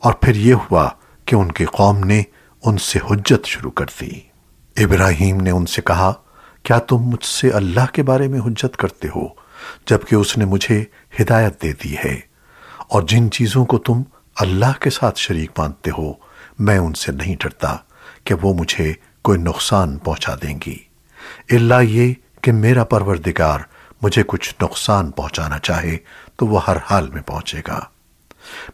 اور پھر یہ ہوا کہ ان کی قوم نے ان سے حجت شروع کر دی۔ ابراہیم نے ان سے کہا، کیا تم مجھ سے اللہ کے بارے میں حجت کرتے ہو؟ جبکہ اس نے مجھے ہدایت دے دی ہے۔ اور جن چیزوں کو تم اللہ کے ساتھ شریک مانتے ہو، میں ان سے نہیں ڈرتا کہ وہ مجھے کوئی نقصان پہنچا دیں گی۔ اللہ یہ کہ میرا پروردگار مجھے کچھ نقصان پہنچانا چاہے تو وہ ہر حال میں پہنچے گا۔